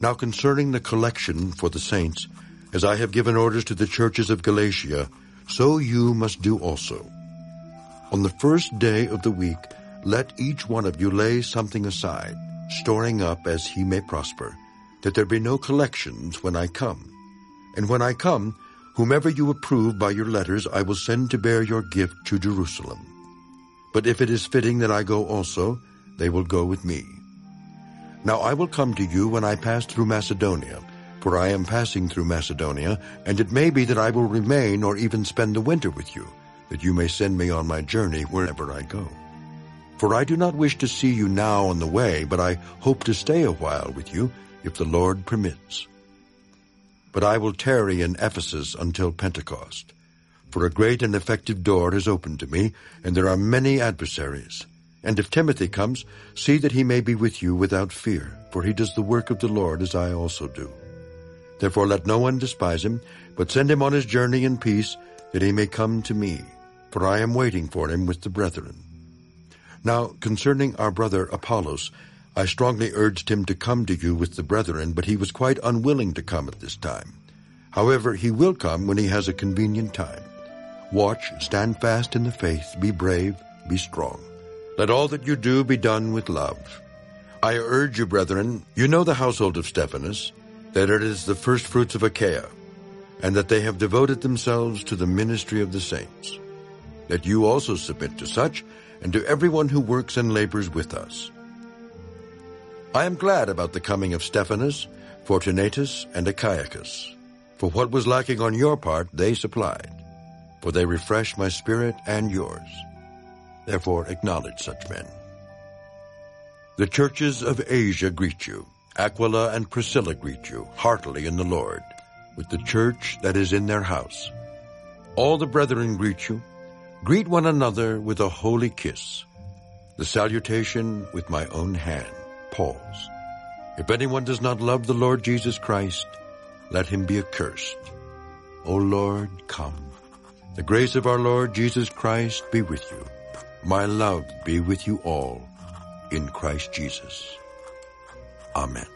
Now concerning the collection for the saints, as I have given orders to the churches of Galatia, so you must do also. On the first day of the week, let each one of you lay something aside, storing up as he may prosper, that there be no collections when I come. And when I come, whomever you approve by your letters I will send to bear your gift to Jerusalem. But if it is fitting that I go also, they will go with me. Now I will come to you when I pass through Macedonia, for I am passing through Macedonia, and it may be that I will remain or even spend the winter with you, that you may send me on my journey wherever I go. For I do not wish to see you now on the way, but I hope to stay a while with you, if the Lord permits. But I will tarry in Ephesus until Pentecost. For a great and effective door is opened to me, and there are many adversaries. And if Timothy comes, see that he may be with you without fear, for he does the work of the Lord as I also do. Therefore let no one despise him, but send him on his journey in peace, that he may come to me, for I am waiting for him with the brethren. Now concerning our brother Apollos, I strongly urged him to come to you with the brethren, but he was quite unwilling to come at this time. However, he will come when he has a convenient time. Watch, stand fast in the faith, be brave, be strong. Let all that you do be done with love. I urge you, brethren, you know the household of Stephanas, that it is the firstfruits of Achaia, and that they have devoted themselves to the ministry of the saints. That you also submit to such, and to everyone who works and labors with us. I am glad about the coming of Stephanas, Fortunatus, and Achaicus, for what was lacking on your part they supplied, for they refreshed my spirit and yours. Therefore acknowledge such men. The churches of Asia greet you. Aquila and Priscilla greet you, heartily in the Lord, with the church that is in their house. All the brethren greet you. Greet one another with a holy kiss. The salutation with my own hand, Paul's. If anyone does not love the Lord Jesus Christ, let him be accursed. O Lord, come. The grace of our Lord Jesus Christ be with you. My love be with you all in Christ Jesus. Amen.